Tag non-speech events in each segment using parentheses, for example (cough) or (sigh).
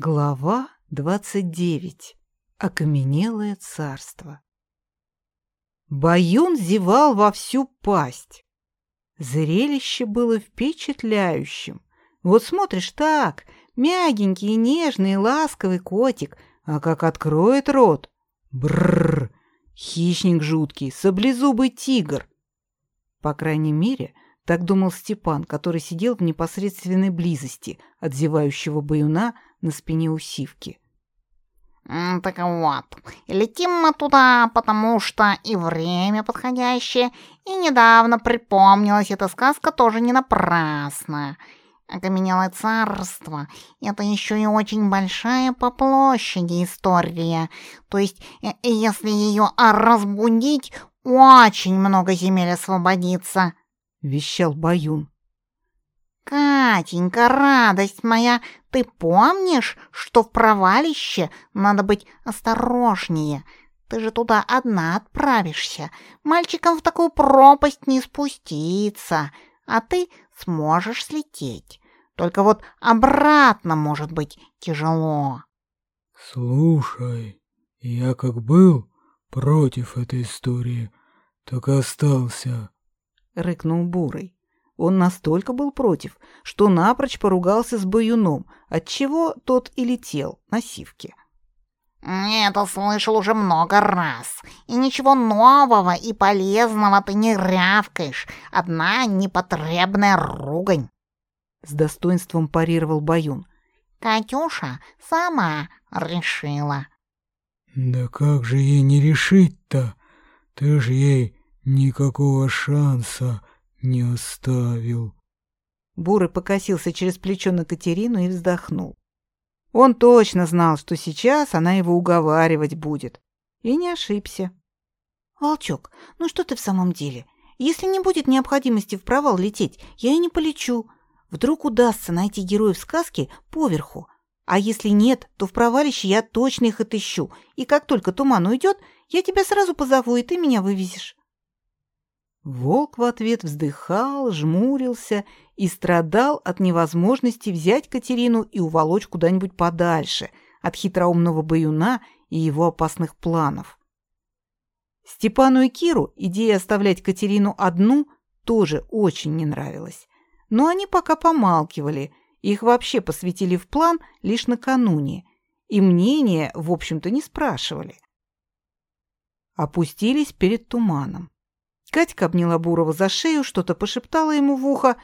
Глава 29. Окаменелое царство. Баюн зевал во всю пасть. Зрелище было впечатляющим. Вот смотришь так, мягенький, нежный, ласковый котик, а как откроет рот. Бррр! Хищник жуткий, саблезубый тигр. По крайней мере, так думал Степан, который сидел в непосредственной близости от зевающего баюна на спине у сивки. «Так вот, летим мы туда, потому что и время подходящее, и недавно припомнилась эта сказка тоже не напрасно. Окаменелое царство — это еще и очень большая по площади история, то есть э, если ее разбудить, очень много земель освободится». — вещал Баюн. «Катенька, радость моя, ты помнишь, что в провалище надо быть осторожнее? Ты же туда одна отправишься. Мальчикам в такую пропасть не спуститься, а ты сможешь слететь. Только вот обратно может быть тяжело». «Слушай, я как был против этой истории, так и остался рыкнул Бурый. Он настолько был против, что напрочь поругался с Баюном, отчего тот и летел на сивке. «Это слышал уже много раз, и ничего нового и полезного ты не рявкаешь, одна непотребная ругань!» С достоинством парировал Баюн. «Катюша сама решила». «Да как же ей не решить-то? Ты же ей никакого шанса не оставил. Бурый покосился через плечо на Катерину и вздохнул. Он точно знал, что сейчас она его уговаривать будет. И не ошибся. «Волчок, ну что ты в самом деле? Если не будет необходимости в провал лететь, я и не полечу. Вдруг удастся найти героев сказки поверху. А если нет, то в провалище я точно их отыщу. И как только туман уйдет, я тебя сразу позову, и ты меня вывезешь». Волк в ответ вздыхал, жмурился и страдал от невозможности взять Катерину и уволочь куда-нибудь подальше от хитроумного баюна и его опасных планов. Степану и Киру идея оставлять Катерину одну тоже очень не нравилась. Но они пока помалкивали, их вообще посвятили в план лишь накануне, и мнения, в общем-то, не спрашивали. Опустились перед туманом. Катька обняла Бурова за шею, что-то пошептала ему в ухо.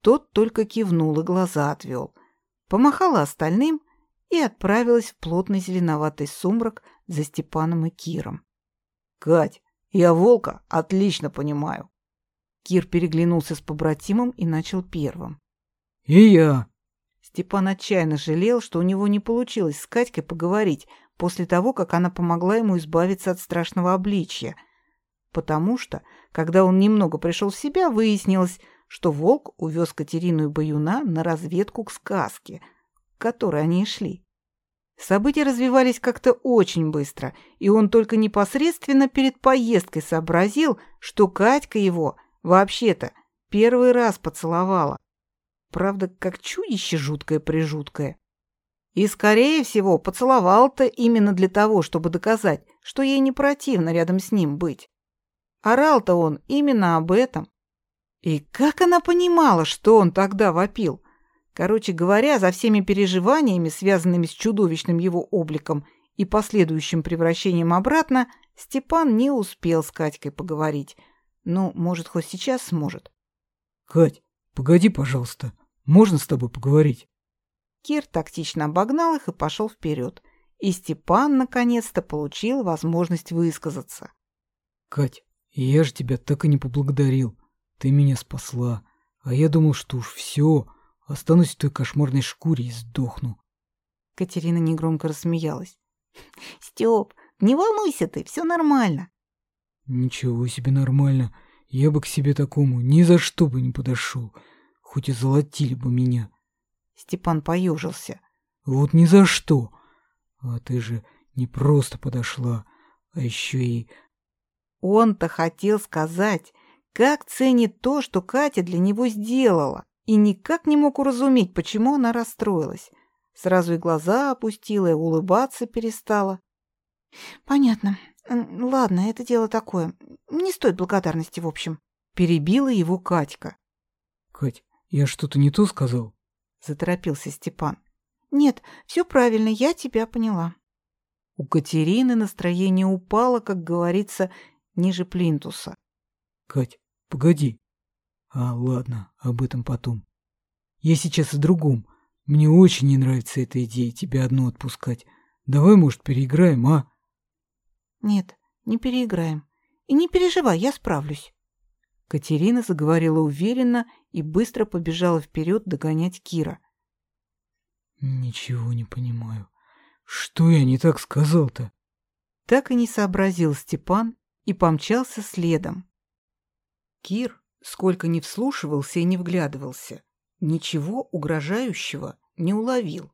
Тот только кивнул и глаза отвел. Помахала остальным и отправилась в плотный зеленоватый сумрак за Степаном и Киром. «Кать, я волка отлично понимаю». Кир переглянулся с побратимом и начал первым. «И я». Степан отчаянно жалел, что у него не получилось с Катькой поговорить после того, как она помогла ему избавиться от страшного обличья — потому что, когда он немного пришел в себя, выяснилось, что волк увез Катерину и Баюна на разведку к сказке, к которой они и шли. События развивались как-то очень быстро, и он только непосредственно перед поездкой сообразил, что Катька его, вообще-то, первый раз поцеловала. Правда, как чудище жуткое-прижуткое. И, скорее всего, поцеловал-то именно для того, чтобы доказать, что ей не противно рядом с ним быть. Орал-то он именно об этом. И как она понимала, что он тогда вопил? Короче говоря, за всеми переживаниями, связанными с чудовищным его обликом и последующим превращением обратно, Степан не успел с Катькой поговорить. Ну, может, хоть сейчас сможет. «Кать, погоди, пожалуйста. Можно с тобой поговорить?» Кир тактично обогнал их и пошел вперед. И Степан наконец-то получил возможность высказаться. «Кать, я же тебя так и не поблагодарил. Ты меня спасла. А я думал, что уж все, останусь в той кошмарной шкуре и сдохну. Катерина негромко рассмеялась. (laughs) Степ, не волнуйся ты, все нормально. Ничего себе нормально. Я бы к себе такому ни за что бы не подошел. Хоть и золотили бы меня. Степан поежился. Вот ни за что. А ты же не просто подошла, а еще и он-то хотел сказать, как ценит то, что Катя для него сделала, и никак не мог уразуметь, почему она расстроилась. Сразу и глаза опустила, и улыбаться перестала. Понятно. Ладно, это дело такое. Не стоит благодарности, в общем. Перебила его Катька. Кать, я что-то не то сказал? Заторопился Степан. Нет, все правильно, я тебя поняла. У Катерины настроение упало, как говорится, ниже плинтуса. Кать, погоди. А, ладно, об этом потом. Я сейчас о другом. Мне очень не нравится эта идея тебя одну отпускать. Давай, может, переиграем, а? Нет, не переиграем. И не переживай, я справлюсь. Катерина заговорила уверенно и быстро побежала вперед догонять Кира. Ничего не понимаю. Что я не так сказал-то? Так и не сообразил Степан и помчался следом. Кир, сколько ни вслушивался и не вглядывался, ничего угрожающего не уловил.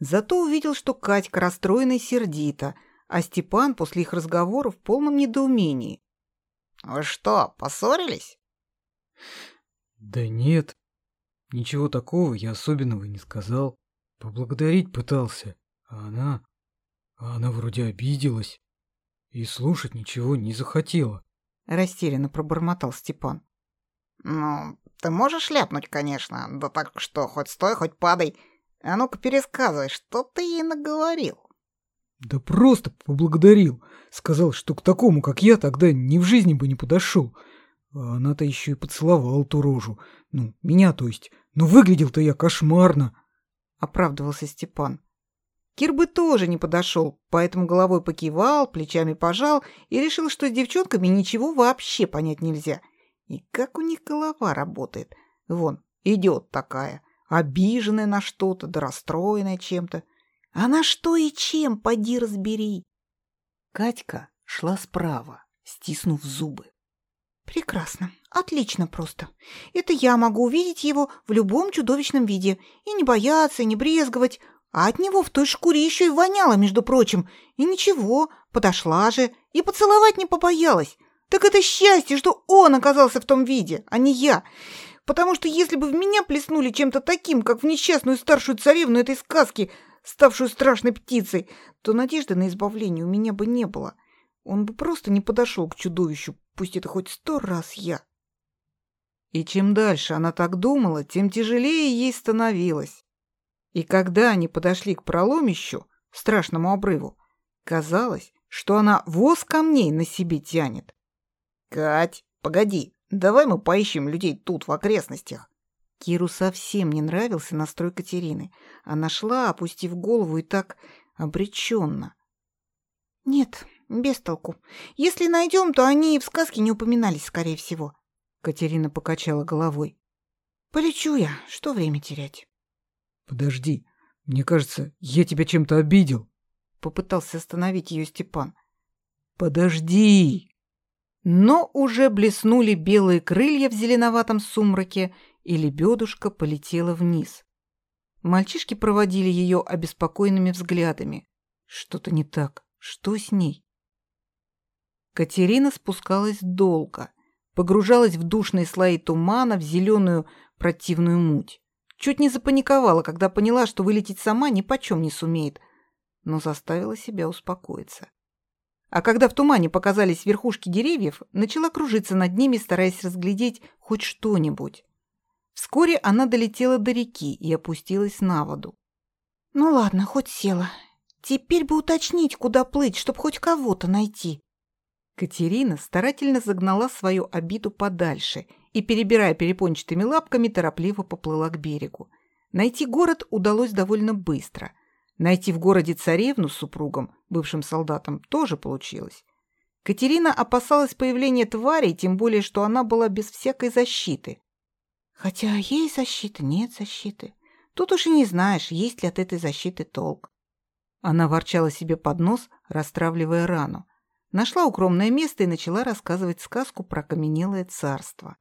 Зато увидел, что Катька расстроена и сердита, а Степан после их разговора в полном недоумении. «Вы что, поссорились?» «Да нет, ничего такого я особенного не сказал. Поблагодарить пытался, а она... А она вроде обиделась и слушать ничего не захотела». Растерянно пробормотал Степан. «Ну, ты можешь ляпнуть, конечно, да так что хоть стой, хоть падай. А ну-ка пересказывай, что ты ей наговорил?» Да просто поблагодарил. Сказал, что к такому, как я, тогда ни в жизни бы не подошел. А она-то еще и поцеловала ту рожу. Ну, меня, то есть. Но выглядел-то я кошмарно. Оправдывался Степан. Кир бы тоже не подошел, поэтому головой покивал, плечами пожал и решил, что с девчонками ничего вообще понять нельзя. И как у них голова работает. Вон, идет такая, обиженная на что-то, да расстроенная чем-то. А на что и чем, поди разбери. Катька шла справа, стиснув зубы. Прекрасно. Отлично просто. Это я могу увидеть его в любом чудовищном виде и не бояться, и не брезговать. А от него в той шкуре еще и воняло, между прочим. И ничего, подошла же и поцеловать не побоялась. Так это счастье, что он оказался в том виде, а не я. Потому что если бы в меня плеснули чем-то таким, как в несчастную старшую царевну этой сказки, ставшую страшной птицей, то надежды на избавление у меня бы не было. Он бы просто не подошел к чудовищу, пусть это хоть сто раз я. И чем дальше она так думала, тем тяжелее ей становилось. И когда они подошли к проломищу, страшному обрыву, казалось, что она воз камней на себе тянет. «Кать, погоди, давай мы поищем людей тут, в окрестностях». Киру совсем не нравился настрой Катерины. Она шла, опустив голову, и так обреченно. «Нет, без толку. Если найдем, то они и в сказке не упоминались, скорее всего». Катерина покачала головой. «Полечу я. Что время терять?» «Подожди. Мне кажется, я тебя чем-то обидел». Попытался остановить ее Степан. «Подожди!» Но уже блеснули белые крылья в зеленоватом сумраке, и лебедушка полетела вниз. Мальчишки проводили ее обеспокоенными взглядами. Что-то не так. Что с ней? Катерина спускалась долго, погружалась в душные слои тумана, в зеленую противную муть. Чуть не запаниковала, когда поняла, что вылететь сама ни почем не сумеет, но заставила себя успокоиться. А когда в тумане показались верхушки деревьев, начала кружиться над ними, стараясь разглядеть хоть что-нибудь. Вскоре она долетела до реки и опустилась на воду. «Ну ладно, хоть села. Теперь бы уточнить, куда плыть, чтобы хоть кого-то найти». Катерина старательно загнала свою обиду подальше и, перебирая перепончатыми лапками, торопливо поплыла к берегу. Найти город удалось довольно быстро. Найти в городе царевну с супругом, бывшим солдатом, тоже получилось. Катерина опасалась появления тварей, тем более, что она была без всякой защиты. Хотя есть защита, нет защиты. Тут уж и не знаешь, есть ли от этой защиты толк. Она ворчала себе под нос, расстравливая рану. Нашла укромное место и начала рассказывать сказку про каменелое царство.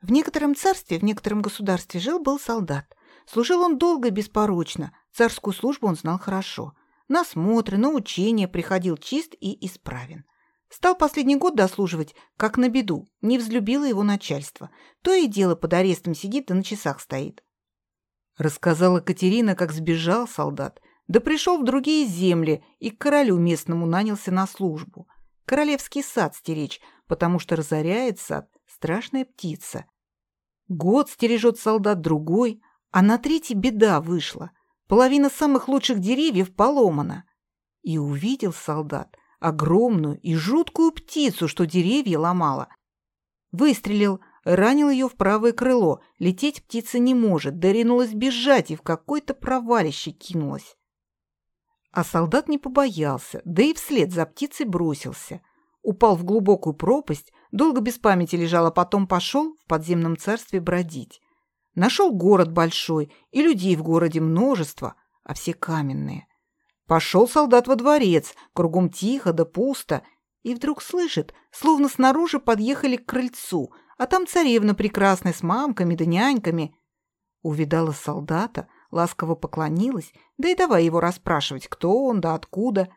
В некотором царстве, в некотором государстве жил-был солдат. Служил он долго и беспорочно, царскую службу он знал хорошо. На смотры, на учения приходил чист и исправен. Стал последний год дослуживать, как на беду, не взлюбило его начальство. То и дело под арестом сидит да на часах стоит. Рассказала Катерина, как сбежал солдат, да пришел в другие земли и к королю местному нанялся на службу. Королевский сад стеречь, потому что разоряет сад страшная птица. Год стережет солдат другой, а на третий беда вышла. Половина самых лучших деревьев поломана. И увидел солдат огромную и жуткую птицу, что деревья ломала. Выстрелил, ранил ее в правое крыло. Лететь птица не может, да ринулась бежать и в какой-то провалище кинулась. А солдат не побоялся, да и вслед за птицей бросился. Упал в глубокую пропасть, долго без памяти лежал, а потом пошел в подземном царстве бродить. Нашел город большой, и людей в городе множество, а все каменные. Пошел солдат во дворец, кругом тихо да пусто, и вдруг слышит, словно снаружи подъехали к крыльцу, а там царевна прекрасная с мамками да няньками. Увидала солдата, ласково поклонилась, да и давай его расспрашивать, кто он да откуда.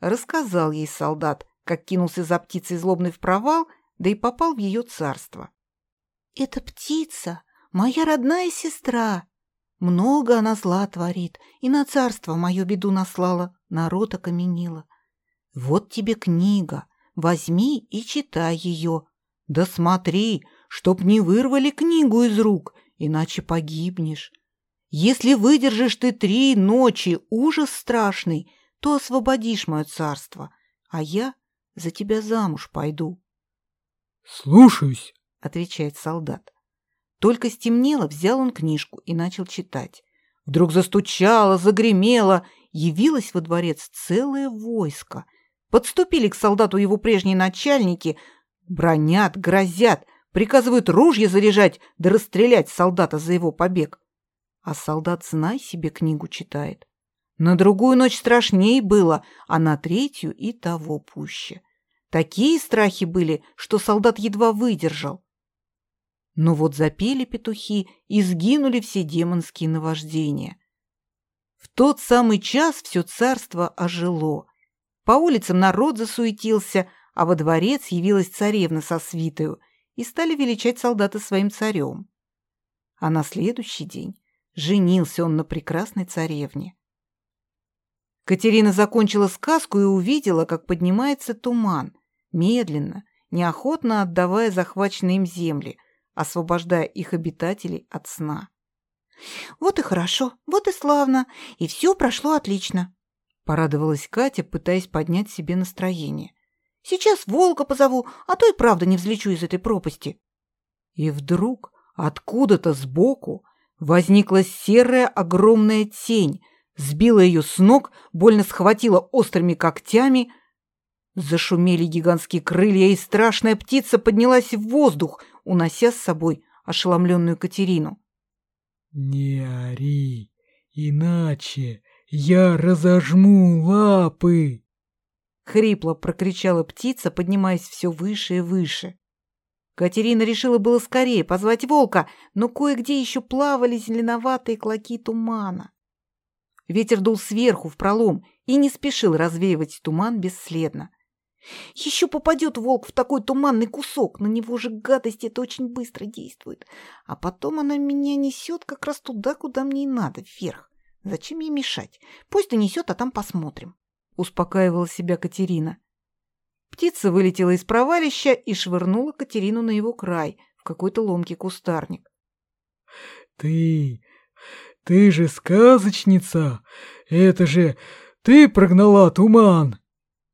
Рассказал ей солдат, как кинулся за птицей злобный в провал, да и попал в ее царство. «Это птица, моя родная сестра. Много она зла творит, и на царство мою беду наслала, народ окаменила. Вот тебе книга, возьми и читай ее, да смотри, чтоб не вырвали книгу из рук, иначе погибнешь. Если выдержишь ты три ночи ужас страшный, то освободишь мое царство, а я за тебя замуж пойду. — Слушаюсь, — отвечает солдат. Только стемнело, взял он книжку и начал читать. Вдруг застучало, загремело, явилось во дворец целое войско. Подступили к солдату его прежние начальники, Бронят, грозят, приказывают ружья заряжать да расстрелять солдата за его побег. А солдат, знай себе, книгу читает. На другую ночь страшней было, а на третью и того пуще. Такие страхи были, что солдат едва выдержал. Но вот запели петухи и сгинули все демонские наваждения. В тот самый час все царство ожило. По улицам народ засуетился, а во дворец явилась царевна со свитою, и стали величать солдата своим царем. А на следующий день женился он на прекрасной царевне. Катерина закончила сказку и увидела, как поднимается туман, медленно, неохотно отдавая захваченные им земли, освобождая их обитателей от сна. «Вот и хорошо, вот и славно, и все прошло отлично», — порадовалась Катя, пытаясь поднять себе настроение. Сейчас волка позову, а то и правда не взлечу из этой пропасти. И вдруг откуда-то сбоку возникла серая огромная тень, сбила ее с ног, больно схватила острыми когтями. Зашумели гигантские крылья, и страшная птица поднялась в воздух, унося с собой ошеломленную Катерину. «Не ори, иначе я разожму лапы!» Хрипло прокричала птица, поднимаясь все выше и выше. Катерина решила было скорее позвать волка, но кое-где еще плавали зеленоватые клоки тумана. Ветер дул сверху в пролом и не спешил развеивать туман бесследно. Еще попадет волк в такой туманный кусок, на него же гадость это очень быстро действует. А потом она меня несет как раз туда, куда мне и надо, вверх. Зачем ей мешать? Пусть несет, а там посмотрим успокаивала себя Катерина. Птица вылетела из провалища и швырнула Катерину на его край, в какой-то ломкий кустарник. «Ты... ты же сказочница! Это же ты прогнала туман!»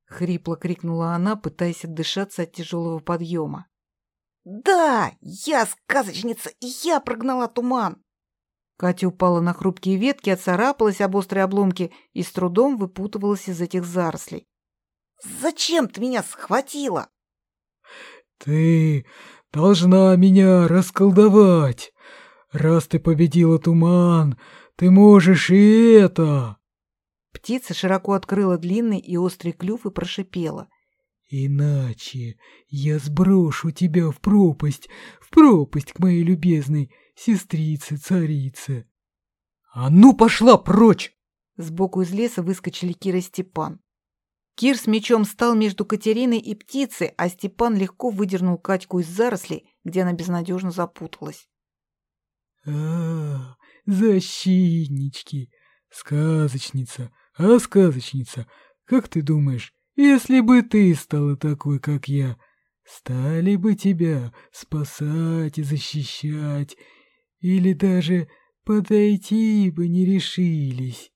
Хрипло крикнула она, пытаясь отдышаться от тяжелого подъема. «Да, я сказочница, и я прогнала туман!» Катя упала на хрупкие ветки, оцарапалась об острые обломки и с трудом выпутывалась из этих зарослей. «Зачем ты меня схватила?» «Ты должна меня расколдовать. Раз ты победила туман, ты можешь и это!» Птица широко открыла длинный и острый клюв и прошипела. «Иначе я сброшу тебя в пропасть, в пропасть к моей любезной сестрице-царице. «А ну, пошла прочь!» Сбоку из леса выскочили Кир и Степан. Кир с мечом стал между Катериной и птицей, а Степан легко выдернул Катьку из зарослей, где она безнадежно запуталась. «А, защитнички, сказочница, а сказочница, как ты думаешь, если бы ты стала такой, как я, стали бы тебя спасать и защищать, или даже подойти бы не решились?»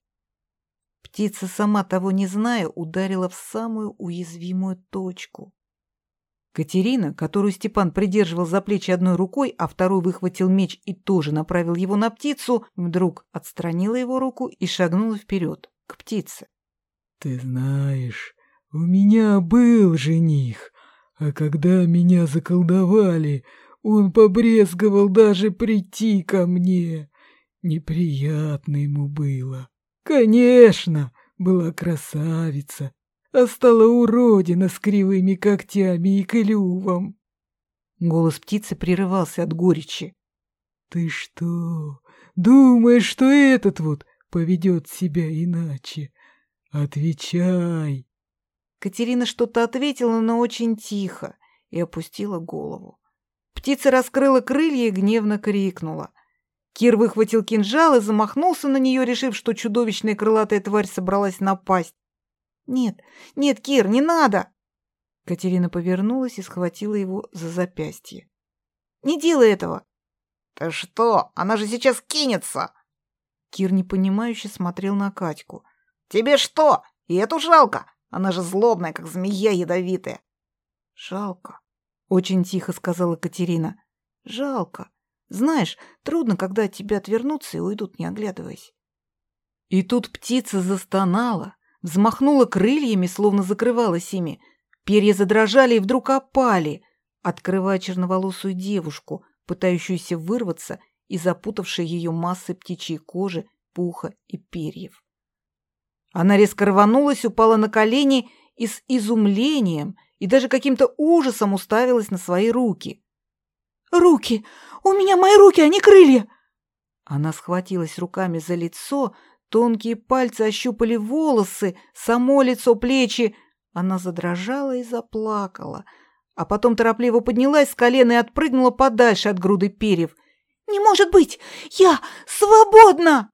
Птица, сама того не зная, ударила в самую уязвимую точку. Катерина, которую Степан придерживал за плечи одной рукой, а второй выхватил меч и тоже направил его на птицу, вдруг отстранила его руку и шагнула вперед, к птице. «Ты знаешь, у меня был жених, а когда меня заколдовали, он побрезговал даже прийти ко мне. Неприятно ему было. Конечно, была красавица, а стала уродина с кривыми когтями и клювом. Голос птицы прерывался от горечи. Ты что, думаешь, что этот вот поведет себя иначе? Отвечай. Катерина что-то ответила, но очень тихо, и опустила голову. Птица раскрыла крылья и гневно крикнула. Кир выхватил кинжал и замахнулся на нее, решив, что чудовищная крылатая тварь собралась напасть. «Нет, нет, Кир, не надо!» Катерина повернулась и схватила его за запястье. «Не делай этого!» «Ты что? Она же сейчас кинется!» Кир непонимающе смотрел на Катьку. «Тебе что? И эту жалко? Она же злобная, как змея ядовитая!» «Жалко», — очень тихо сказала Катерина. «Жалко. Знаешь, трудно, когда от тебя отвернутся и уйдут, не оглядываясь». И тут птица застонала, взмахнула крыльями, словно закрывалась ими. Перья задрожали и вдруг опали, открывая черноволосую девушку, пытающуюся вырваться и запутавшей ее массой птичьей кожи, пуха и перьев. Она резко рванулась, упала на колени и с изумлением и даже каким-то ужасом уставилась на свои руки. «Руки! У меня мои руки, а не крылья!» Она схватилась руками за лицо, Тонкие пальцы ощупали волосы, само лицо, плечи. Она задрожала и заплакала, а потом торопливо поднялась с колена и отпрыгнула подальше от груды перьев. «Не может быть! Я свободна!»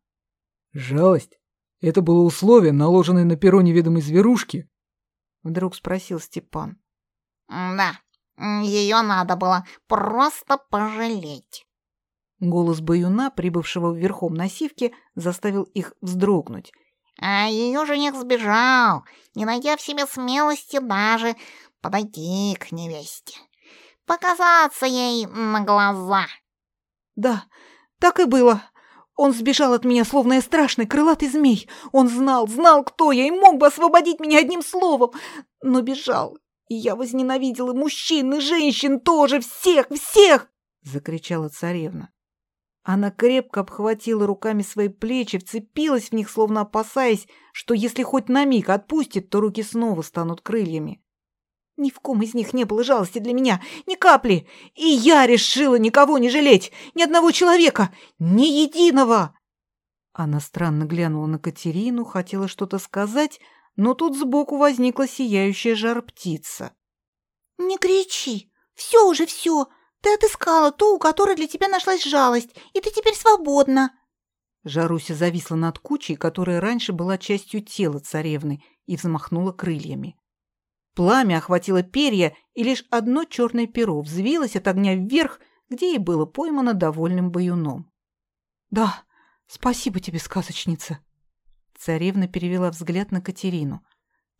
«Жалость? Это было условие, наложенное на перо неведомой зверушки?» Вдруг спросил Степан. «Да, ее надо было просто пожалеть». Голос баюна, прибывшего верхом на сивке, заставил их вздрогнуть. А ее жених сбежал, не найдя в себе смелости даже подойти к невесте. Показаться ей на глаза. Да, так и было. Он сбежал от меня, словно я страшный крылатый змей. Он знал, знал, кто я, и мог бы освободить меня одним словом. Но бежал. И я возненавидела мужчин и женщин тоже, всех, всех! Закричала царевна. Она крепко обхватила руками свои плечи, вцепилась в них, словно опасаясь, что если хоть на миг отпустит, то руки снова станут крыльями. Ни в ком из них не было жалости для меня, ни капли. И я решила никого не жалеть, ни одного человека, ни единого. Она странно глянула на Катерину, хотела что-то сказать, но тут сбоку возникла сияющая жар-птица. «Не кричи! Все уже все! Ты отыскала ту, у которой для тебя нашлась жалость, и ты теперь свободна. Жаруся зависла над кучей, которая раньше была частью тела царевны, и взмахнула крыльями. Пламя охватило перья, и лишь одно черное перо взвилось от огня вверх, где и было поймано довольным баюном. «Да, спасибо тебе, сказочница!» Царевна перевела взгляд на Катерину.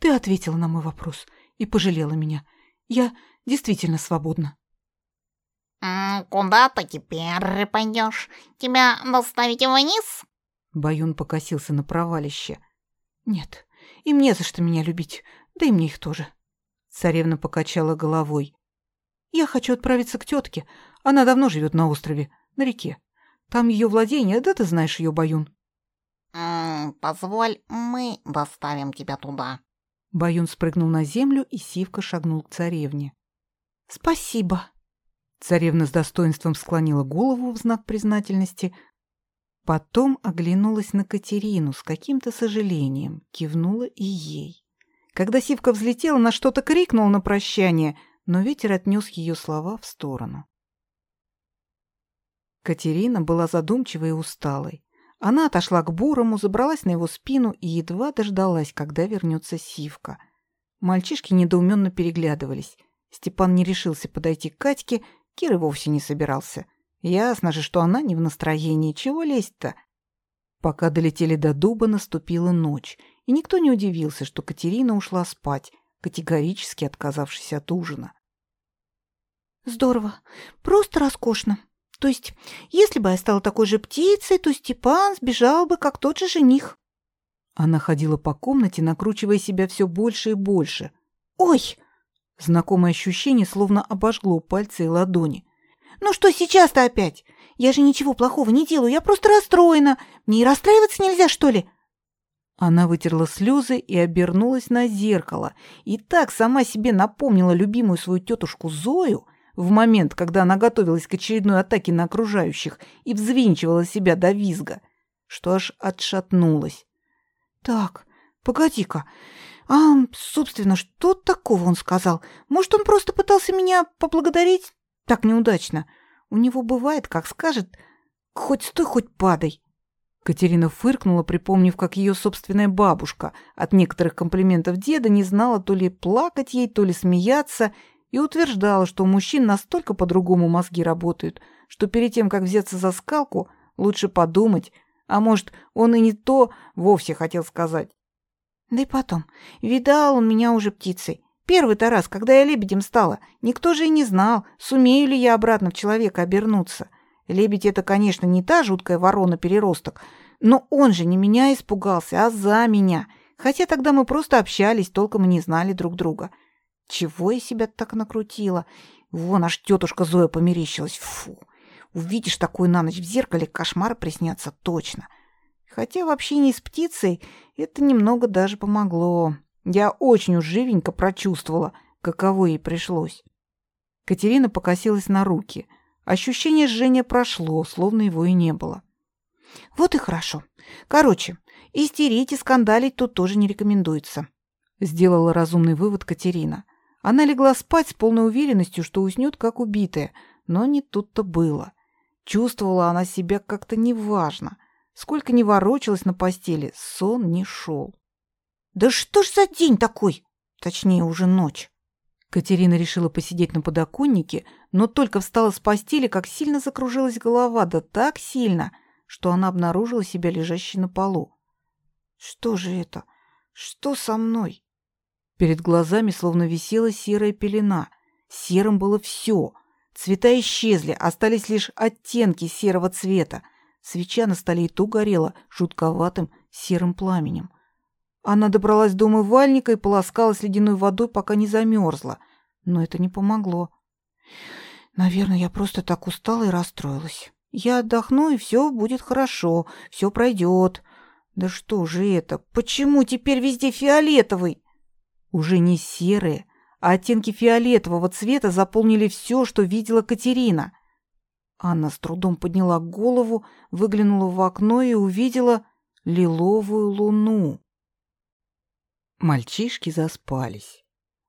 «Ты ответила на мой вопрос и пожалела меня. Я действительно свободна». «Куда ты теперь пойдешь? Тебя доставить вниз?» Баюн покосился на провалище. «Нет, им не за что меня любить, да и мне их тоже». Царевна покачала головой. «Я хочу отправиться к тетке. Она давно живет на острове, на реке. Там ее владение, да ты знаешь ее, Баюн». «Позволь, мы доставим тебя туда». Баюн спрыгнул на землю, и Сивка шагнул к царевне. «Спасибо», Царевна с достоинством склонила голову в знак признательности, потом оглянулась на Катерину с каким-то сожалением, кивнула и ей. Когда Сивка взлетела, на что-то крикнула на прощание, но ветер отнес ее слова в сторону. Катерина была задумчивой и усталой. Она отошла к Бурому, забралась на его спину и едва дождалась, когда вернется Сивка. Мальчишки недоуменно переглядывались. Степан не решился подойти к Катьке, Кир и вовсе не собирался. Ясно же, что она не в настроении. Чего лезть-то? Пока долетели до дуба, наступила ночь, и никто не удивился, что Катерина ушла спать, категорически отказавшись от ужина. Здорово. Просто роскошно. То есть, если бы я стала такой же птицей, то Степан сбежал бы, как тот же жених. Она ходила по комнате, накручивая себя все больше и больше. Ой! Знакомое ощущение словно обожгло пальцы и ладони. Ну что сейчас-то опять? Я же ничего плохого не делаю, я просто расстроена. Мне и расстраиваться нельзя, что ли? Она вытерла слезы и обернулась на зеркало, и так сама себе напомнила любимую свою тетушку Зою в момент, когда она готовилась к очередной атаке на окружающих и взвинчивала себя до визга, что аж отшатнулась. Так, погоди-ка. А, собственно, что такого он сказал? Может, он просто пытался меня поблагодарить? Так неудачно. У него бывает, как скажет, хоть стой, хоть падай. Катерина фыркнула, припомнив, как ее собственная бабушка от некоторых комплиментов деда не знала то ли плакать ей, то ли смеяться, и утверждала, что у мужчин настолько по-другому мозги работают, что перед тем, как взяться за скалку, лучше подумать, а может, он и не то вовсе хотел сказать. Да и потом, видал он меня уже птицей. Первый-то раз, когда я лебедем стала, никто же и не знал, сумею ли я обратно в человека обернуться. Лебедь — это, конечно, не та жуткая ворона-переросток, но он же не меня испугался, а за меня. Хотя тогда мы просто общались, толком и не знали друг друга. Чего я себя так накрутила? Вон аж тетушка Зоя померещилась. Фу! Увидишь такую на ночь в зеркале, кошмар приснятся точно. Хотя в общении с птицей это немного даже помогло. Я очень уж живенько прочувствовала, каково ей пришлось. Катерина покосилась на руки. Ощущение жжения прошло, словно его и не было. Вот и хорошо. Короче, истерить и скандалить тут тоже не рекомендуется. Сделала разумный вывод Катерина. Она легла спать с полной уверенностью, что уснет как убитая, но не тут-то было. Чувствовала она себя как-то неважно. Сколько ни ворочалась на постели, сон не шел. «Да что ж за день такой?» Точнее, уже ночь. Катерина решила посидеть на подоконнике, но только встала с постели, как сильно закружилась голова, да так сильно, что она обнаружила себя лежащей на полу. «Что же это? Что со мной?» Перед глазами словно висела серая пелена. Серым было все — Цвета исчезли, остались лишь оттенки серого цвета. Свеча на столе и то горела жутковатым серым пламенем. Она добралась до умывальника и полоскалась ледяной водой, пока не замерзла. Но это не помогло. Наверное, я просто так устала и расстроилась. Я отдохну, и все будет хорошо, все пройдет. Да что же это? Почему теперь везде фиолетовый? Уже не серые, а оттенки фиолетового цвета заполнили все, что видела Катерина. Анна с трудом подняла голову, выглянула в окно и увидела лиловую луну. Мальчишки заспались.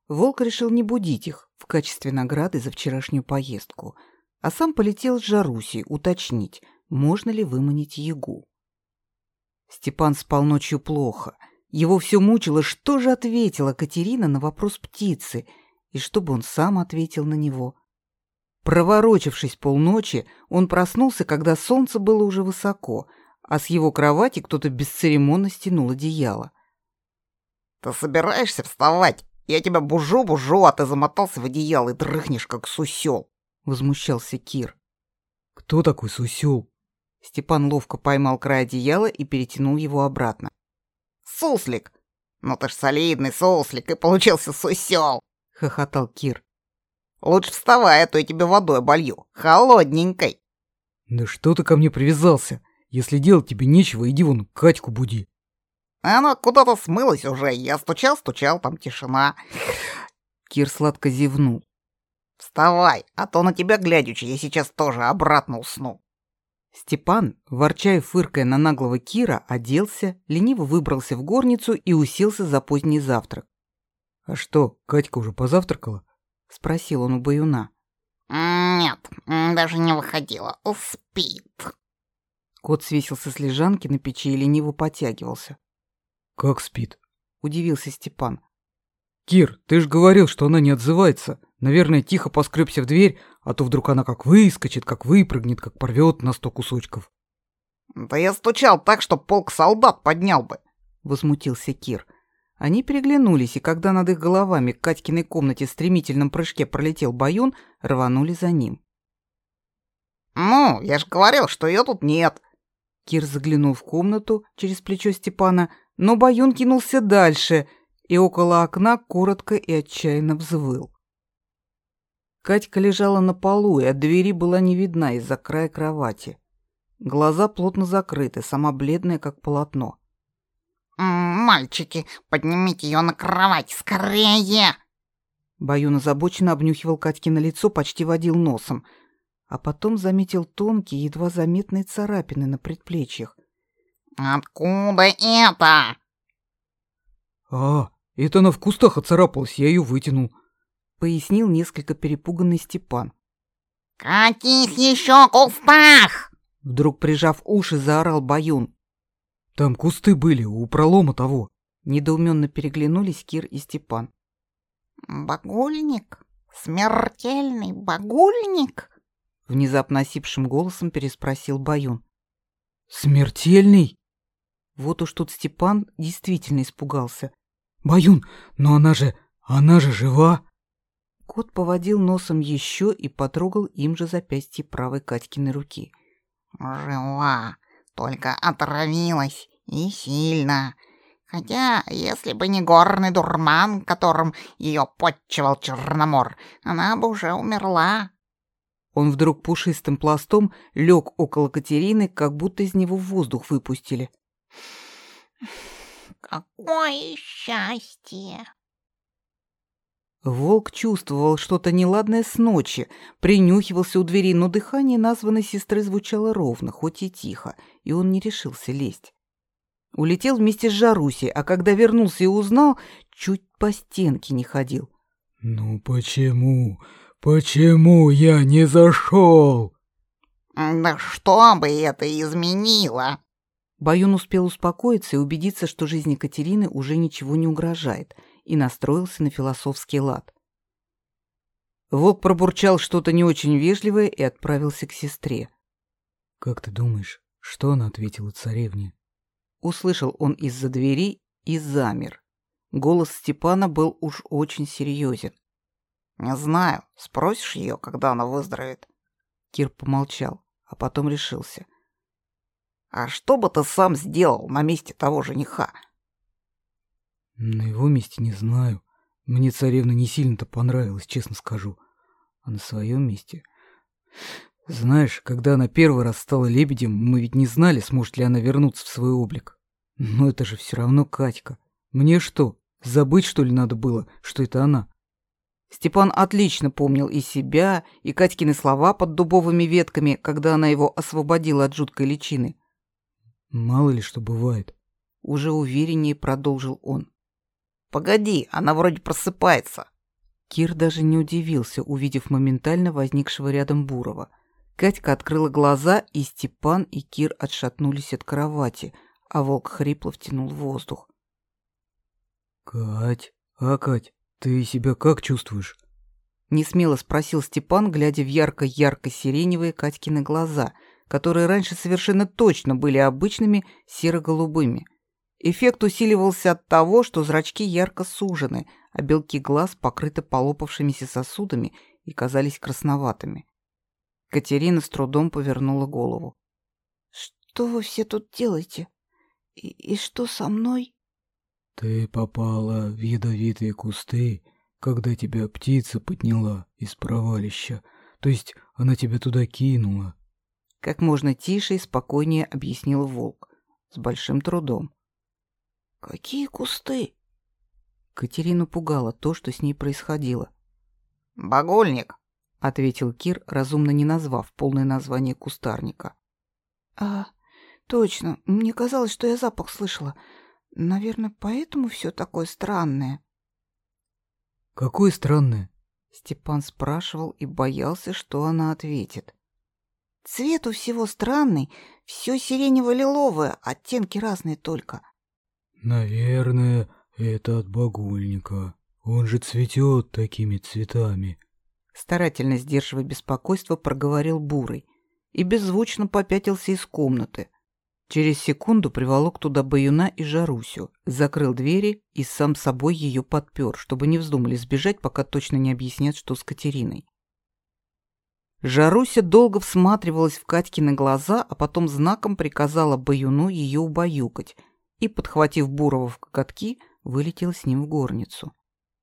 Волк решил не будить их в качестве награды за вчерашнюю поездку, а сам полетел с Жарусей уточнить, можно ли выманить ягу. Степан спал ночью плохо — его все мучило, что же ответила Катерина на вопрос птицы, и чтобы он сам ответил на него. Проворочившись полночи, он проснулся, когда солнце было уже высоко, а с его кровати кто-то бесцеремонно стянул одеяло. «Ты собираешься вставать? Я тебя бужу-бужу, а ты замотался в одеяло и дрыхнешь, как сусел!» — возмущался Кир. «Кто такой сусел?» Степан ловко поймал край одеяла и перетянул его обратно. Суслик. Ну ты ж солидный суслик, и получился сусёл, хохотал Кир. Лучше вставай, а то я тебе водой оболью, холодненькой. Да что ты ко мне привязался? Если делать тебе нечего, иди вон Катьку буди. Она куда-то смылась уже, я стучал-стучал, там тишина. Кир сладко зевнул. Вставай, а то на тебя глядячи, я сейчас тоже обратно усну. Степан, ворча и фыркая на наглого Кира, оделся, лениво выбрался в горницу и уселся за поздний завтрак. «А что, Катька уже позавтракала?» — спросил он у Баюна. «Нет, даже не выходила, спит». Кот свесился с лежанки на печи и лениво потягивался. Как спит? Удивился Степан. Кир, ты же говорил, что она не отзывается. Наверное, тихо поскребся в дверь, а то вдруг она как выскочит, как выпрыгнет, как порвет на сто кусочков. Да я стучал так, что полк солдат поднял бы. Возмутился Кир. Они переглянулись, и когда над их головами к Катькиной комнате в стремительном прыжке пролетел Баюн, рванули за ним. «Ну, я же говорил, что ее тут нет!» Кир заглянул в комнату через плечо Степана, но Баюн кинулся дальше и около окна коротко и отчаянно взвыл. Катька лежала на полу, и от двери была не видна из-за края кровати. Глаза плотно закрыты, сама бледная, как полотно. «Мальчики, поднимите ее на кровать, скорее!» Баюн озабоченно обнюхивал Катькино лицо, почти водил носом, а потом заметил тонкие, едва заметные царапины на предплечьях. «Откуда это?» «А, это она в кустах оцарапалась, я ее вытянул», — пояснил несколько перепуганный Степан. «Каких еще кустах?» Вдруг, прижав уши, заорал Баюн. Там кусты были, у пролома того. Недоуменно переглянулись Кир и Степан. «Багульник? Смертельный багульник?» Внезапно осипшим голосом переспросил Баюн. «Смертельный?» Вот уж тут Степан действительно испугался. «Баюн, но она же... она же жива!» Кот поводил носом еще и потрогал им же запястье правой Катькиной руки. «Жива, только отравилась. И сильно. Хотя, если бы не горный дурман, которым ее подчевал Черномор, она бы уже умерла. Он вдруг пушистым пластом лег около Катерины, как будто из него воздух выпустили. Какое счастье! Волк чувствовал что-то неладное с ночи, принюхивался у двери, но дыхание названной сестры звучало ровно, хоть и тихо, и он не решился лезть. Улетел вместе с Жарусей, а когда вернулся и узнал, чуть по стенке не ходил. «Ну почему? Почему я не зашел?» «Да что бы это изменило?» Баюн успел успокоиться и убедиться, что жизни Катерины уже ничего не угрожает, и настроился на философский лад. Волк пробурчал что-то не очень вежливое и отправился к сестре. «Как ты думаешь, что она ответила царевне?» Услышал он из-за двери и замер. Голос Степана был уж очень серьезен. «Не знаю. Спросишь ее, когда она выздоровеет?» Кир помолчал, а потом решился. «А что бы ты сам сделал на месте того жениха?» «На его месте не знаю. Мне царевна не сильно-то понравилась, честно скажу. А на своем месте... Знаешь, когда она первый раз стала лебедем, мы ведь не знали, сможет ли она вернуться в свой облик. Но это же все равно Катька. Мне что, забыть, что ли, надо было, что это она? Степан отлично помнил и себя, и Катькины слова под дубовыми ветками, когда она его освободила от жуткой личины. Мало ли что бывает. Уже увереннее продолжил он. «Погоди, она вроде просыпается». Кир даже не удивился, увидев моментально возникшего рядом Бурова. Катька открыла глаза, и Степан и Кир отшатнулись от кровати, а волк хрипло втянул воздух. «Кать, а, Кать, ты себя как чувствуешь?» Несмело спросил Степан, глядя в ярко-ярко-сиреневые Катькины глаза, которые раньше совершенно точно были обычными серо-голубыми. Эффект усиливался от того, что зрачки ярко сужены, а белки глаз покрыты полопавшимися сосудами и казались красноватыми. Катерина с трудом повернула голову. «Что вы все тут делаете? И, и что со мной?» «Ты попала в ядовитые кусты, когда тебя птица подняла из провалища. То есть она тебя туда кинула». Как можно тише и спокойнее объяснил волк. С большим трудом. «Какие кусты?» Катерину пугало то, что с ней происходило. «Багульник», — ответил Кир, разумно не назвав полное название кустарника. «А, точно. Мне казалось, что я запах слышала. Наверное, поэтому все такое странное». «Какое странное?» Степан спрашивал и боялся, что она ответит. Цвет у всего странный, все сиренево-лиловое, оттенки разные только. Наверное, это от багульника. Он же цветет такими цветами. Старательно сдерживая беспокойство, проговорил Бурый и беззвучно попятился из комнаты. Через секунду приволок туда Баюна и Жарусю, закрыл двери и сам собой ее подпер, чтобы не вздумали сбежать, пока точно не объяснят, что с Катериной. Жаруся долго всматривалась в Катькины глаза, а потом знаком приказала Баюну ее убаюкать и, подхватив Бурова в коготки, вылетела с ним в горницу.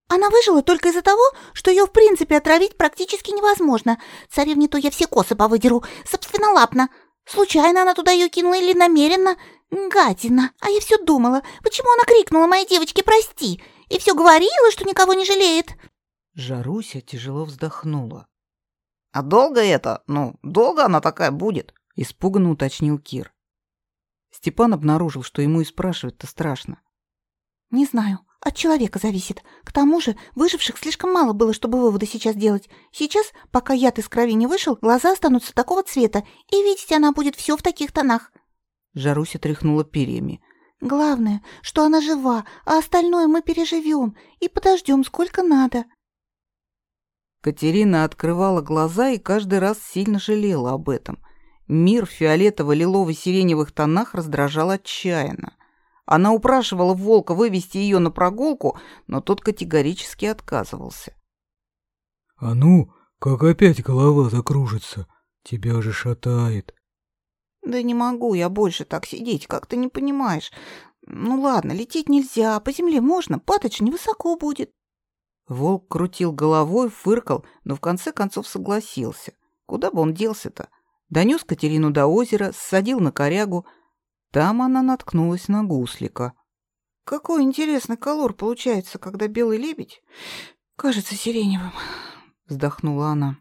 Она выжила только из-за того, что ее в принципе отравить практически невозможно. Царевне то я все косы повыдеру, собственнолапно. Случайно она туда ее кинула или намеренно? Гадина. А я все думала, почему она крикнула моей девочке «прости» и все говорила, что никого не жалеет. Жаруся тяжело вздохнула. «А долго это? Ну, долго она такая будет?» — испуганно уточнил Кир. Степан обнаружил, что ему и спрашивать-то страшно. «Не знаю. От человека зависит. К тому же выживших слишком мало было, чтобы выводы сейчас делать. Сейчас, пока яд из крови не вышел, глаза останутся такого цвета, и видеть она будет все в таких тонах». Жаруся тряхнула перьями. «Главное, что она жива, а остальное мы переживем и подождем сколько надо». Катерина открывала глаза и каждый раз сильно жалела об этом. Мир в фиолетово-лилово-сиреневых тонах раздражал отчаянно. Она упрашивала волка вывести ее на прогулку, но тот категорически отказывался. «А ну, как опять голова закружится, тебя же шатает». «Да не могу я больше так сидеть, как ты не понимаешь. Ну ладно, лететь нельзя, по земле можно, же невысоко будет». Волк крутил головой, фыркал, но в конце концов согласился. Куда бы он делся-то? Донес Катерину до озера, ссадил на корягу, там она наткнулась на гуслика. «Какой интересный колор получается, когда белый лебедь кажется сиреневым», — вздохнула она.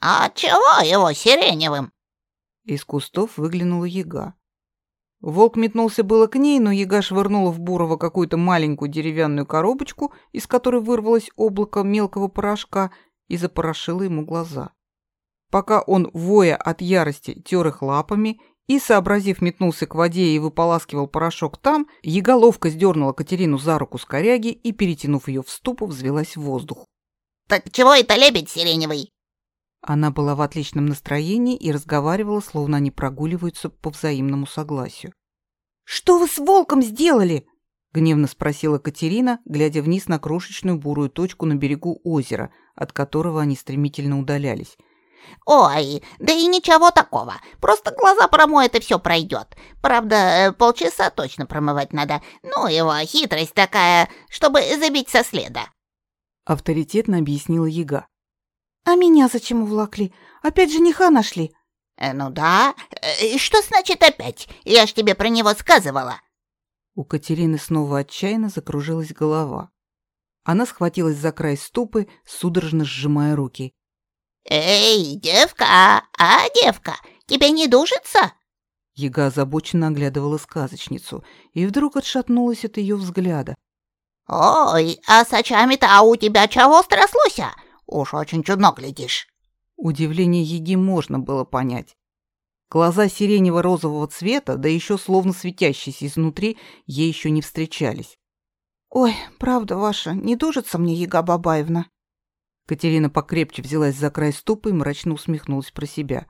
«А чего его сиреневым?» Из кустов выглянула яга. Волк метнулся было к ней, но яга швырнула в Бурова какую-то маленькую деревянную коробочку, из которой вырвалось облако мелкого порошка и запорошило ему глаза. Пока он, воя от ярости, тер их лапами и, сообразив, метнулся к воде и выполаскивал порошок там, Еголовка сдернула Катерину за руку с коряги и, перетянув ее в ступу, взвелась в воздух. «Так чего это лебедь сиреневый?» Она была в отличном настроении и разговаривала, словно они прогуливаются по взаимному согласию. «Что вы с волком сделали?» — гневно спросила Катерина, глядя вниз на крошечную бурую точку на берегу озера, от которого они стремительно удалялись. «Ой, да и ничего такого. Просто глаза промоет и все пройдет. Правда, э, полчаса точно промывать надо. Ну, его хитрость такая, чтобы забить со следа». Авторитетно объяснила Яга. «А меня зачем увлакли? Опять жениха нашли?» э, «Ну да. Э, что значит опять? Я ж тебе про него сказывала». У Катерины снова отчаянно закружилась голова. Она схватилась за край ступы, судорожно сжимая руки. «Эй, девка, а, девка, тебе не душится?» Яга озабоченно оглядывала сказочницу и вдруг отшатнулась от ее взгляда. «Ой, а с очами-то у тебя чего стряслося? Уж очень чудно глядишь». Удивление Яги можно было понять. Глаза сиренево-розового цвета, да еще словно светящиеся изнутри, ей еще не встречались. «Ой, правда ваша, не дужится мне, Яга Бабаевна?» Катерина покрепче взялась за край ступы и мрачно усмехнулась про себя.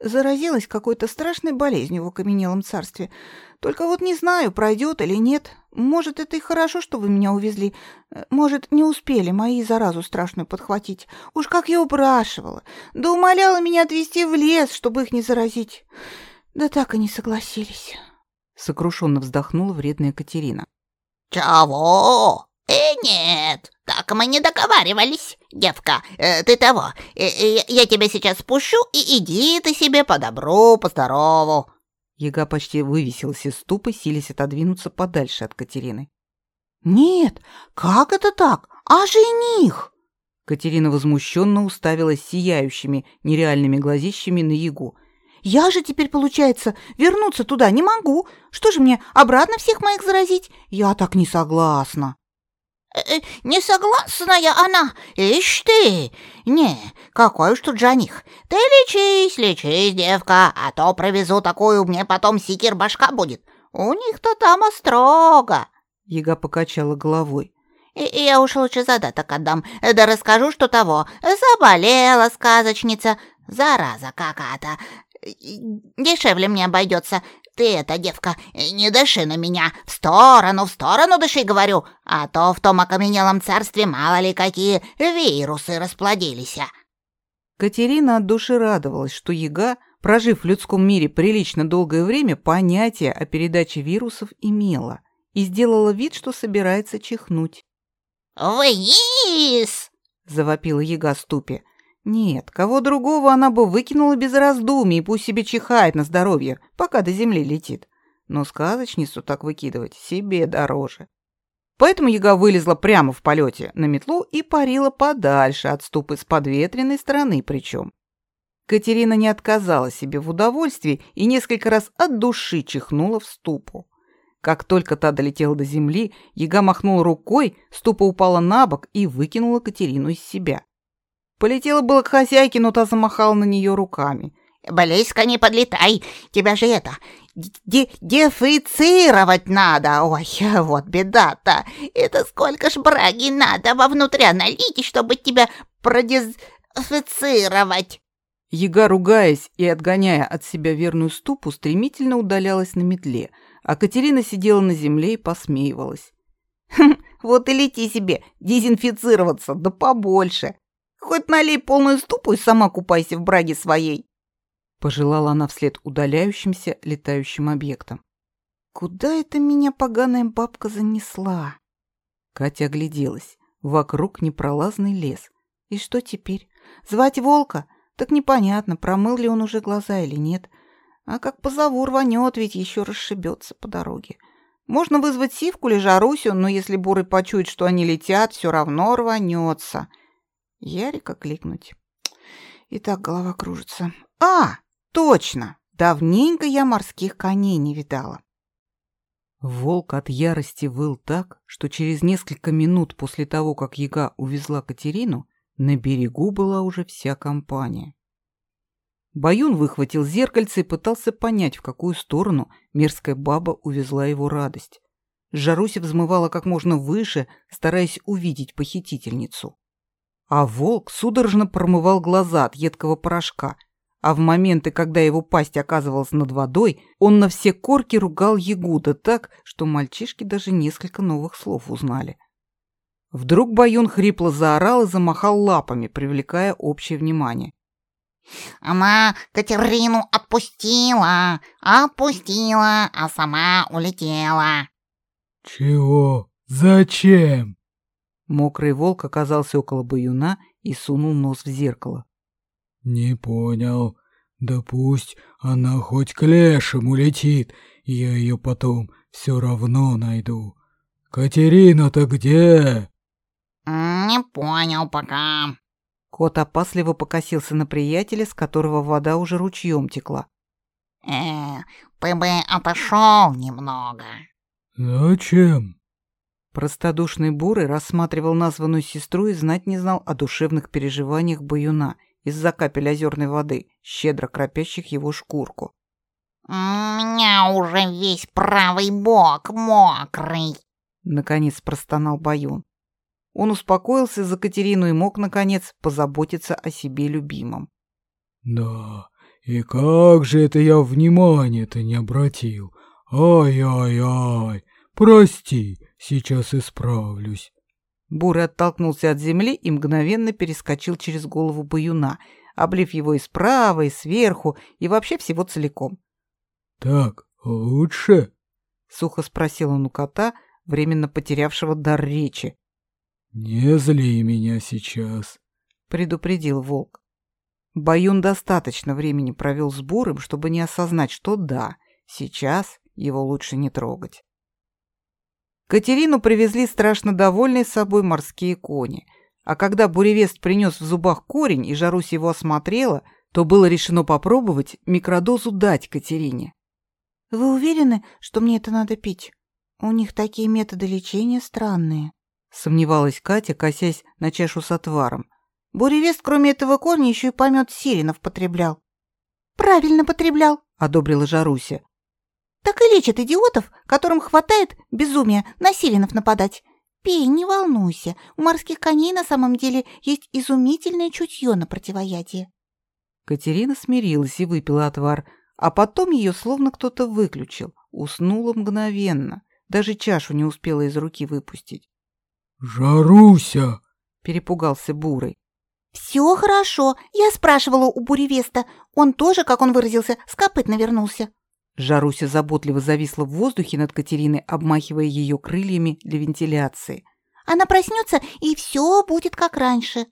Заразилась какой-то страшной болезнью в окаменелом царстве. Только вот не знаю, пройдет или нет. Может, это и хорошо, что вы меня увезли. Может, не успели мои заразу страшную подхватить. Уж как я упрашивала. Да умоляла меня отвезти в лес, чтобы их не заразить. Да так и не согласились. Сокрушенно вздохнула вредная Катерина. «Чего? «Э, нет, так мы не договаривались. Девка, э, ты того, э, э, я тебя сейчас спущу, и иди ты себе по добру, по здорову». Яга почти вывесилась из ступы, силясь отодвинуться подальше от Катерины. «Нет, как это так? А жених?» Катерина возмущенно уставилась сияющими, нереальными глазищами на Ягу. «Я же теперь, получается, вернуться туда не могу. Что же мне, обратно всех моих заразить? Я так не согласна». Э, «Не согласная она! Ишь ты! Не, какой уж тут жених! Ты лечись, лечись, девка, а то провезу такую, мне потом сикир башка будет. У них-то там острого!» Яга покачала головой. И «Я уж лучше задаток отдам, да расскажу, что того. Заболела сказочница, зараза какая-то. Дешевле мне обойдется. Ты эта девка, не дыши на меня. В сторону, в сторону дыши, говорю. А то в том окаменелом царстве мало ли какие вирусы расплодились. Катерина от души радовалась, что Яга, прожив в людском мире прилично долгое время, понятие о передаче вирусов имела и сделала вид, что собирается чихнуть. «Вниз!» — завопила Яга ступе. Нет, кого другого она бы выкинула без раздумий, пусть себе чихает на здоровье, пока до земли летит. Но сказочницу так выкидывать себе дороже. Поэтому яга вылезла прямо в полете на метлу и парила подальше от ступы с подветренной стороны причем. Катерина не отказала себе в удовольствии и несколько раз от души чихнула в ступу. Как только та долетела до земли, яга махнула рукой, ступа упала на бок и выкинула Катерину из себя. Полетела было к хозяйке, но та замахала на нее руками. «Близко не подлетай, тебя же это, де дефицировать надо. Ой, вот беда-то. Это сколько ж браги надо вовнутрь налить, чтобы тебя продезинфицировать». Яга, ругаясь и отгоняя от себя верную ступу, стремительно удалялась на метле, а Катерина сидела на земле и посмеивалась. «Хм, вот и лети себе, дезинфицироваться, да побольше. Хоть налей полную ступу и сама купайся в браге своей. Пожелала она вслед удаляющимся летающим объектам. Куда это меня поганая бабка занесла? Катя огляделась. Вокруг непролазный лес. И что теперь? Звать волка? Так непонятно, промыл ли он уже глаза или нет. А как позову рванет, ведь еще расшибется по дороге. Можно вызвать Сивку или Жарусю, но если Бурый почует, что они летят, все равно рванется. Ярика кликнуть. И так голова кружится. А, точно! Давненько я морских коней не видала. Волк от ярости выл так, что через несколько минут после того, как яга увезла Катерину, на берегу была уже вся компания. Баюн выхватил зеркальце и пытался понять, в какую сторону мерзкая баба увезла его радость. Жаруся взмывала как можно выше, стараясь увидеть похитительницу. А волк судорожно промывал глаза от едкого порошка, а в моменты, когда его пасть оказывалась над водой, он на все корки ругал Ягуда так, что мальчишки даже несколько новых слов узнали. Вдруг Баюн хрипло заорал и замахал лапами, привлекая общее внимание. «Она Катерину отпустила, отпустила, а сама улетела». «Чего? Зачем?» Мокрый волк оказался около баюна и сунул нос в зеркало. «Не понял. Да пусть она хоть к лешему летит, я ее потом все равно найду. Катерина-то где?» «Не понял пока». Кот опасливо покосился на приятеля, с которого вода уже ручьем текла. «Э, ты бы отошел немного». «Зачем?» Простодушный Бурый рассматривал названную сестру и знать не знал о душевных переживаниях баюна из-за капель озерной воды, щедро кропящих его шкурку. «У меня уже весь правый бок мокрый», — наконец простонал баюн. Он успокоился за Катерину и мог, наконец, позаботиться о себе любимом. «Да, и как же это я внимания-то не обратил? Ай-ай-ай, прости, Сейчас исправлюсь. Бурый оттолкнулся от земли и мгновенно перескочил через голову баюна, облив его и справа, и сверху, и вообще всего целиком. «Так лучше?» — сухо спросил он у кота, временно потерявшего дар речи. «Не зли меня сейчас», — предупредил волк. Баюн достаточно времени провел с Бурым, чтобы не осознать, что да, сейчас его лучше не трогать. Катерину привезли страшно довольные собой морские кони. А когда буревест принес в зубах корень и Жарусь его осмотрела, то было решено попробовать микродозу дать Катерине. «Вы уверены, что мне это надо пить? У них такие методы лечения странные», — Сомневалась Катя, косясь на чашу с отваром. Буревест, кроме этого корня, еще и помет сиренов потреблял. Правильно потреблял, одобрила Жаруся. Так и лечат идиотов, которым хватает безумия на сиренов нападать. Пей, не волнуйся, у морских коней на самом деле есть изумительное чутье на противоядие. Катерина смирилась и выпила отвар, а потом ее словно кто-то выключил, уснула мгновенно, даже чашу не успела из руки выпустить. «Жаруся!» — перепугался Бурый. «Все хорошо. Я спрашивала у Буревеста. Он тоже, как он выразился, с копыт навернулся». Жаруся заботливо зависла в воздухе над Катериной, обмахивая ее крыльями для вентиляции. «Она проснется, и все будет как раньше».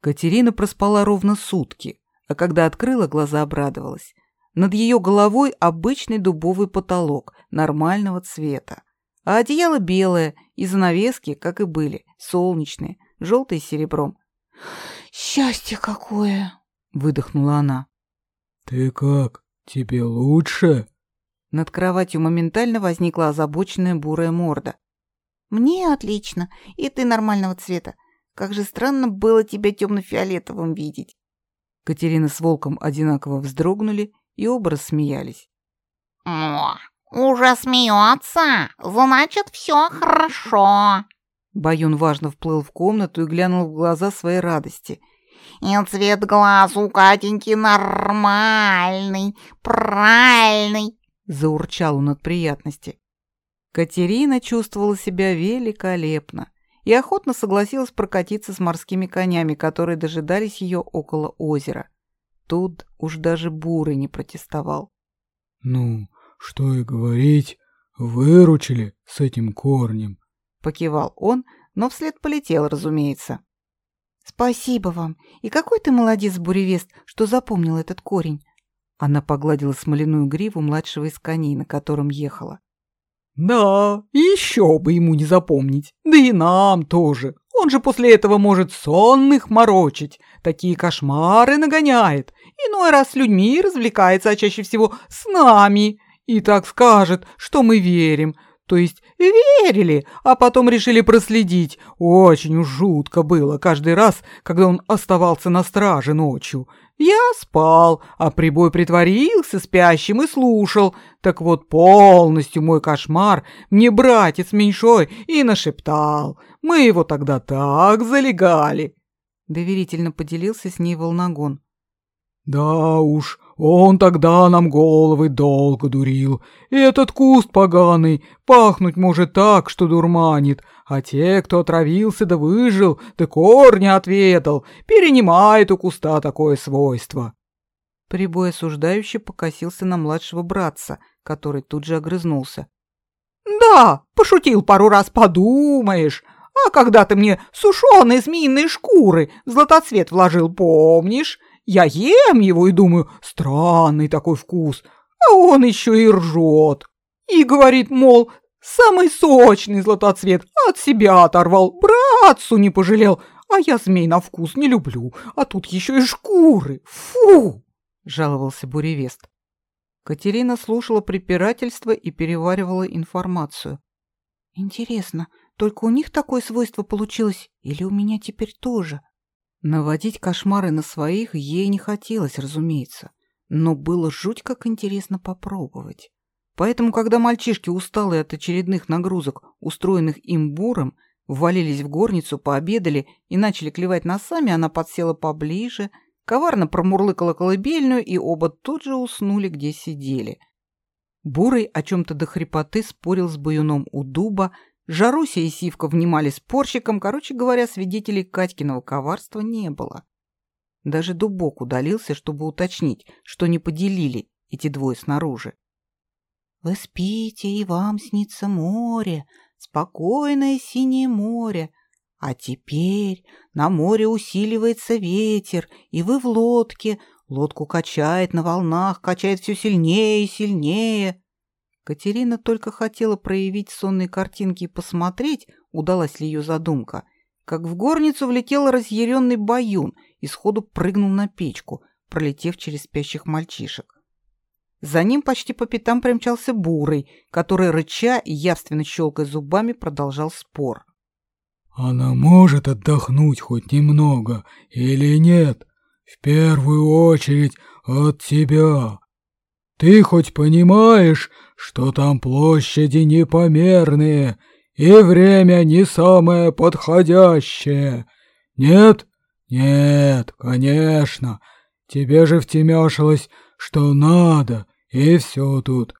Катерина проспала ровно сутки, а когда открыла глаза, обрадовалась. Над ее головой обычный дубовый потолок нормального цвета, а одеяло белое и занавески, как и были, солнечные, желтые с серебром. «Счастье какое!» — выдохнула она. «Ты как? Тебе лучше?» Над кроватью моментально возникла озабоченная бурая морда. «Мне отлично, и ты нормального цвета. Как же странно было тебя темно-фиолетовым видеть». Катерина с волком одинаково вздрогнули и оба рассмеялись. «О, уже смеется? Значит, все хорошо!» Баюн важно вплыл в комнату и глянул в глаза своей радости. «И цвет глаз у Катеньки нормальный, правильный!» Заурчал он от приятности. Катерина чувствовала себя великолепно и охотно согласилась прокатиться с морскими конями, которые дожидались ее около озера. Тут уж даже Бурый не протестовал. «Ну, что и говорить, выручили с этим корнем», — покивал он, но вслед полетел, разумеется. «Спасибо вам. И какой ты молодец, Буревест, что запомнил этот корень». Она погладила смоляную гриву младшего из коней, на котором ехала. Да, еще бы ему не запомнить. Да и нам тоже. Он же после этого может сонных морочить. Такие кошмары нагоняет. Иной раз с людьми развлекается, а чаще всего с нами. И так скажет, что мы верим. То есть верили, а потом решили проследить. Очень уж жутко было каждый раз, когда он оставался на страже ночью. Я спал, а прибой притворился спящим и слушал. Так вот полностью мой кошмар мне братец меньшой и нашептал. Мы его тогда так залегали. Доверительно поделился с ней волногон. Да уж, он тогда нам головы долго дурил. Этот куст поганый пахнуть может так, что дурманит, а те, кто отравился да выжил, да корни отведал, перенимает у куста такое свойство. Прибой осуждающе покосился на младшего братца, который тут же огрызнулся. «Да, пошутил пару раз, подумаешь. А когда ты мне сушеные змеиные шкуры в златоцвет вложил, помнишь? Я ем его и думаю, странный такой вкус, а он еще и ржет. И говорит, мол, самый сочный златоцвет от себя оторвал, братцу не пожалел, а я змей на вкус не люблю, а тут еще и шкуры. Фу! Жаловался Буревест. Катерина слушала препирательство и переваривала информацию. Интересно, только у них такое свойство получилось или у меня теперь тоже? Наводить кошмары на своих ей не хотелось, разумеется, но было жуть как интересно попробовать. Поэтому, когда мальчишки, усталые от очередных нагрузок, устроенных им буром, ввалились в горницу, пообедали и начали клевать носами, она подсела поближе, коварно промурлыкала колыбельную, и оба тут же уснули, где сидели. Бурый о чем-то до хрипоты спорил с баюном у дуба, Жаруся и Сивка внимали спорщикам, короче говоря, свидетелей Катькиного коварства не было. Даже Дубок удалился, чтобы уточнить, что не поделили эти двое снаружи. «Вы спите, и вам снится море, спокойное синее море, а теперь на море усиливается ветер, и вы в лодке, лодку качает на волнах, качает все сильнее и сильнее». Катерина только хотела проявить сонные картинки и посмотреть, удалась ли ее задумка, как в горницу влетел разъяренный баюн и сходу прыгнул на печку, пролетев через спящих мальчишек. За ним почти по пятам примчался бурый, который, рыча и явственно щелкая зубами, продолжал спор. она может отдохнуть хоть немного или нет? В первую очередь от тебя. Ты хоть понимаешь, что там площади непомерные и время не самое подходящее? Нет? Нет, конечно. Тебе же втемяшилось, что надо, и все тут.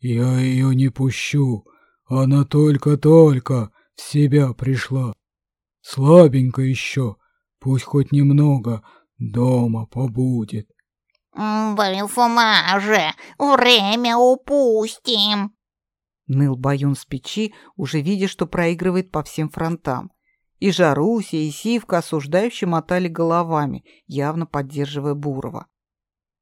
Я ее не пущу. Она только-только в себя пришла. Слабенько еще, пусть хоть немного дома побудет. «Да сама же, время упустим!» Ныл Баюн с печи, уже видя, что проигрывает по всем фронтам. И Жаруся, и Сивка осуждающе мотали головами, явно поддерживая Бурова.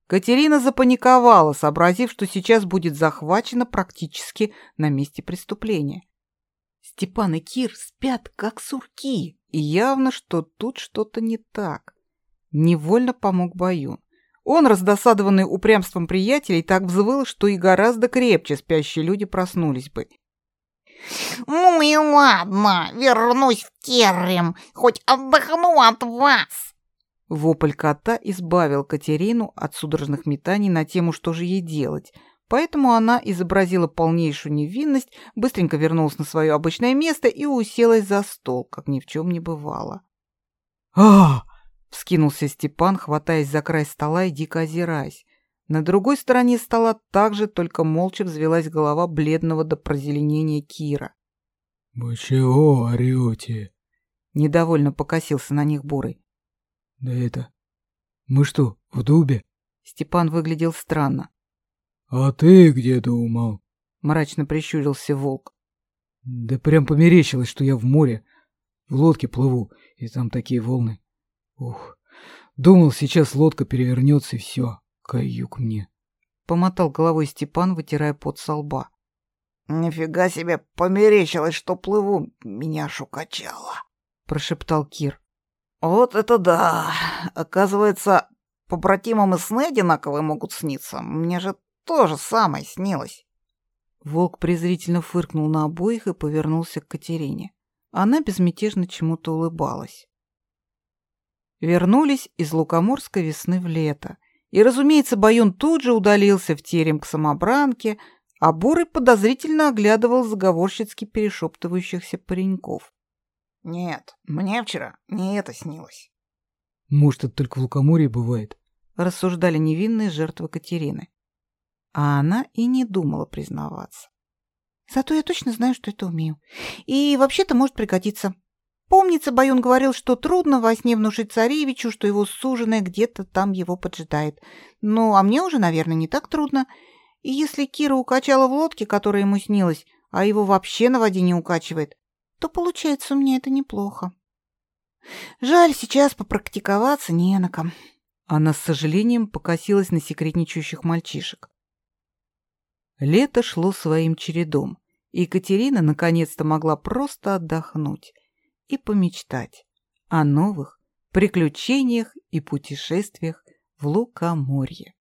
Катерина запаниковала, сообразив, что сейчас будет захвачена практически на месте преступления. Степан и Кир спят, как сурки, и явно, что тут что-то не так. Невольно помог Баюн. Он, раздосадованный упрямством приятелей, так взвыл, что и гораздо крепче спящие люди проснулись бы. «Ну и ладно, вернусь в терем, хоть отдохну от вас!» Вопль кота избавил Катерину от судорожных метаний на тему, что же ей делать, поэтому она изобразила полнейшую невинность, быстренько вернулась на свое обычное место и уселась за стол, как ни в чем не бывало. а Вскинулся Степан, хватаясь за край стола и дико озираясь. На другой стороне стола также только молча взвелась голова бледного до прозеленения Кира. «Вы чего орете?» Недовольно покосился на них Бурый. «Да это... Мы что, в дубе?» Степан выглядел странно. «А ты где думал?» Мрачно прищурился волк. «Да прям померещилось, что я в море, в лодке плыву, и там такие волны. Ух, думал, сейчас лодка перевернется и все, каюк мне. Помотал головой Степан, вытирая пот со лба. «Нифига себе, померещилось, что плыву, меня шукачало», — прошептал Кир. «Вот это да! Оказывается, побратимам и сны одинаковые могут сниться. Мне же тоже самое снилось». Волк презрительно фыркнул на обоих и повернулся к Катерине. Она безмятежно чему-то улыбалась. Вернулись из Лукоморской весны в лето. И, разумеется, Баюн тут же удалился в терем к самобранке, а Бурый подозрительно оглядывал заговорщицки перешептывающихся пареньков. «Нет, мне вчера не это снилось». «Может, это только в Лукоморье бывает?» — рассуждали невинные жертвы Катерины. А она и не думала признаваться. «Зато я точно знаю, что это умею. И вообще-то может пригодиться. Помнится, Баюн говорил, что трудно во сне внушить царевичу, что его суженая где-то там его поджидает. Ну, а мне уже, наверное, не так трудно. И если Кира укачала в лодке, которая ему снилась, а его вообще на воде не укачивает, то получается у меня это неплохо. Жаль, сейчас попрактиковаться не на ком. Она с сожалением покосилась на секретничающих мальчишек. Лето шло своим чередом, и Екатерина наконец-то могла просто отдохнуть и помечтать о новых приключениях и путешествиях в Лукоморье.